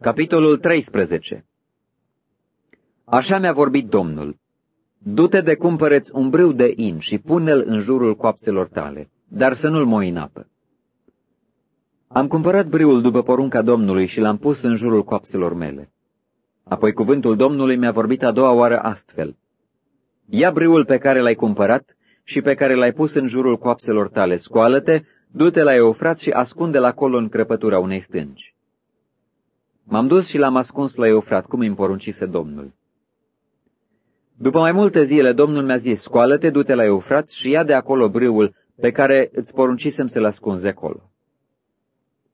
Capitolul 13 Așa mi-a vorbit Domnul. Du-te de cumpăreți un brâu de in și pune-l în jurul coapselor tale, dar să nu-l moi în apă. Am cumpărat brâul după porunca Domnului și l-am pus în jurul coapselor mele. Apoi cuvântul Domnului mi-a vorbit a doua oară astfel. Ia brâul pe care l-ai cumpărat și pe care l-ai pus în jurul coapselor tale, scoală-te, du-te la Eufrat și ascunde-l acolo în crăpătura unei stânci. M-am dus și l-am ascuns la Eufrat, cum îmi poruncise Domnul. După mai multe zile, Domnul mi-a zis, scoală-te, du-te la Eufrat și ia de acolo brâul pe care îți poruncisem să-l ascunzi acolo.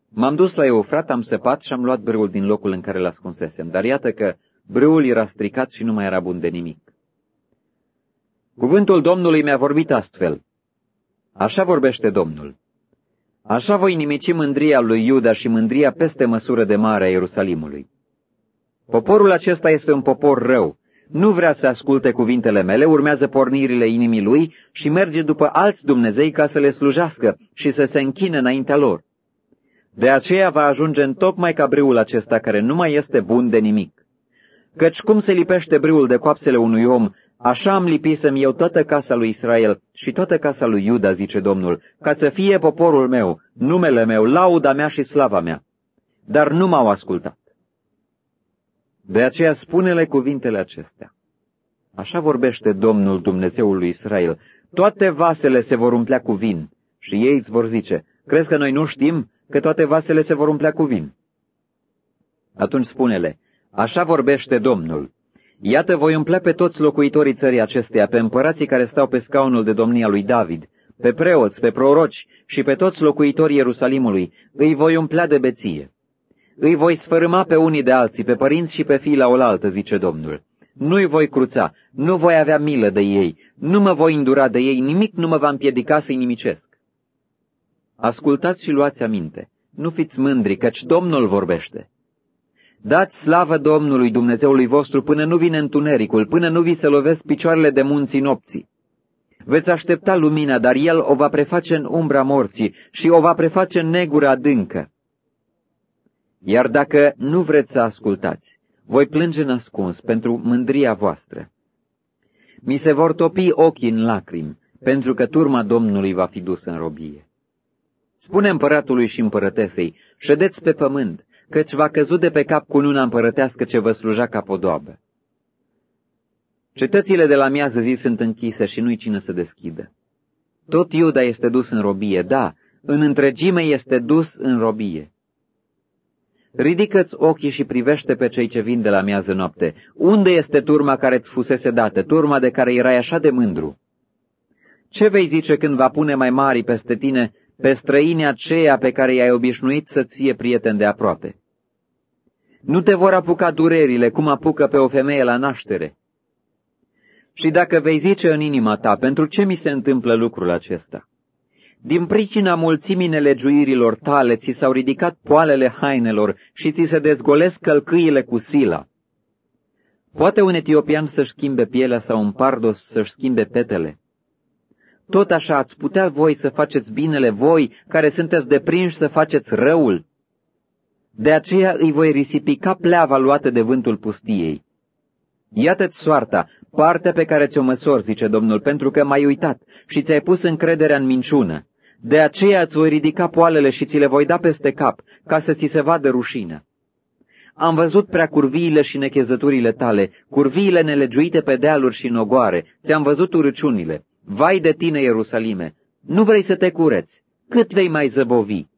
M-am dus la Eufrat, am săpat și am luat brâul din locul în care l-ascunsesem, dar iată că brâul era stricat și nu mai era bun de nimic. Cuvântul Domnului mi-a vorbit astfel. Așa vorbește Domnul. Așa voi nimici mândria lui Iuda și mândria peste măsură de mare a Ierusalimului. Poporul acesta este un popor rău, nu vrea să asculte cuvintele mele, urmează pornirile inimii lui și merge după alți Dumnezei ca să le slujească și să se închine înaintea lor. De aceea va ajunge în tocmai ca brâul acesta care nu mai este bun de nimic. Căci cum se lipește brâul de coapsele unui om, așa am lipisem eu toată casa lui Israel și toată casa lui Iuda, zice Domnul, ca să fie poporul meu, numele meu, lauda mea și slava mea. Dar nu m-au ascultat. De aceea spune-le cuvintele acestea. Așa vorbește Domnul Dumnezeul lui Israel. Toate vasele se vor umplea cu vin și ei îți vor zice, crezi că noi nu știm că toate vasele se vor umplea cu vin? Atunci spune-le, așa vorbește Domnul. Iată voi umplea pe toți locuitorii țării acesteia, pe împărații care stau pe scaunul de domnia lui David, pe preoți, pe proroci și pe toți locuitorii Ierusalimului, îi voi umplea de beție. Îi voi sfărâma pe unii de alții, pe părinți și pe fii la oaltă, zice Domnul. Nu-i voi cruța, nu voi avea milă de ei, nu mă voi îndura de ei, nimic nu mă va împiedica să-i nimicesc. Ascultați și luați aminte, nu fiți mândri, căci Domnul vorbește. Dați slavă Domnului Dumnezeului vostru până nu vine întunericul, până nu vi se lovesc picioarele de munții nopții. Veți aștepta lumina, dar el o va preface în umbra morții și o va preface în negură adâncă. Iar dacă nu vreți să ascultați, voi plânge ascuns pentru mândria voastră. Mi se vor topi ochii în lacrimi, pentru că turma Domnului va fi dusă în robie. Spune împăratului și împărătesei, ședeți pe pământ, căci va căzut de pe cap cununa împărătească ce vă sluja ca podoabă. Cetățile de la miază zi sunt închise și nu-i cine să deschidă. Tot Iuda este dus în robie, da, în întregime este dus în robie. Ridică-ți ochii și privește pe cei ce vin de la miază noapte. Unde este turma care îți fusese dată, turma de care erai așa de mândru? Ce vei zice când va pune mai mari peste tine, pe străinii aceia pe care i-ai obișnuit să-ți fie prieten de aproape? Nu te vor apuca durerile cum apucă pe o femeie la naștere. Și dacă vei zice în inima ta, pentru ce mi se întâmplă lucrul acesta? Din pricina mulțimii nelegiuirilor tale ți s-au ridicat poalele hainelor și ți se dezgolesc călcâiile cu sila. Poate un etiopian să-și schimbe pielea sau un pardos să-și schimbe petele? Tot așa ați putea voi să faceți binele voi, care sunteți deprinși să faceți răul? De aceea îi voi risipi ca pleava luată de vântul pustiei. Iată-ți soarta, partea pe care ți-o măsor, zice Domnul, pentru că m-ai uitat și ți-ai pus încrederea în minciună. De aceea îți voi ridica poalele și ți le voi da peste cap, ca să ți se vadă rușine. Am văzut prea curviile și nechezăturile tale, curviile nelegiuite pe dealuri și nogoare, ți-am văzut urăciunile. Vai de tine, Ierusalime! Nu vrei să te cureți? Cât vei mai zăbovi?